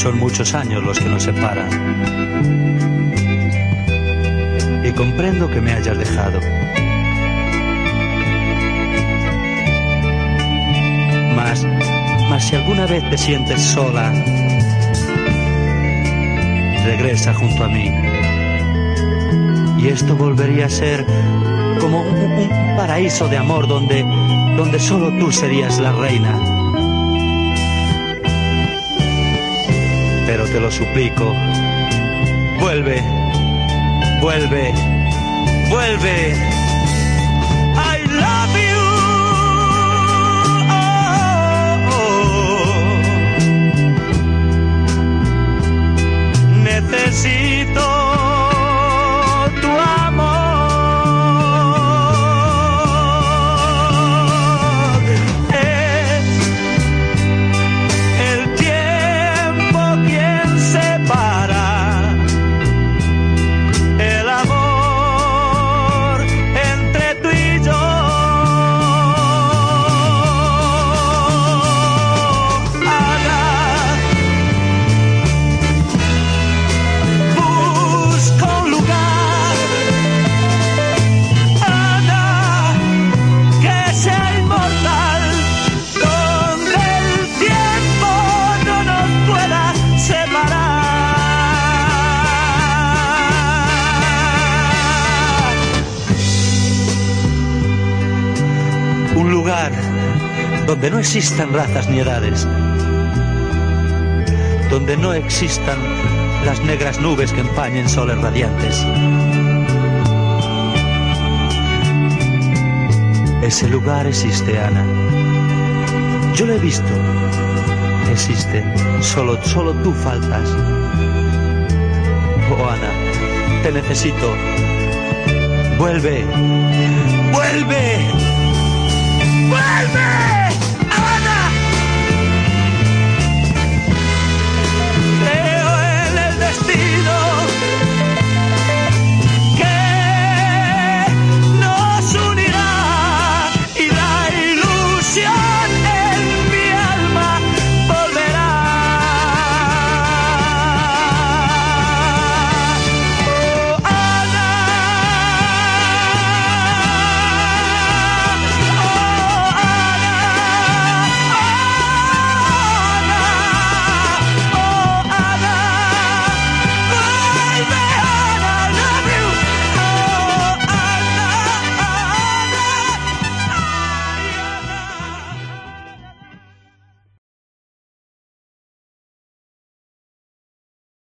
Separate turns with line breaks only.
son muchos años los que nos separan. Y comprendo que me hayas dejado. Mas, mas si alguna vez te sientes sola, regresa junto a mí. Y esto volvería a ser como un, paraíso de amor donde, donde solo tú serías la reina. Pero te lo suplico, vuelve, vuelve, vuelve. Donde no existan razas ni edades, donde no existan las negras nubes que empañen soles radiantes. Ese lugar existe, Ana. Yo lo he visto. Existe. Solo, solo tú faltas. Oh, Ana, te necesito. Vuelve. Vuelve. 妹妹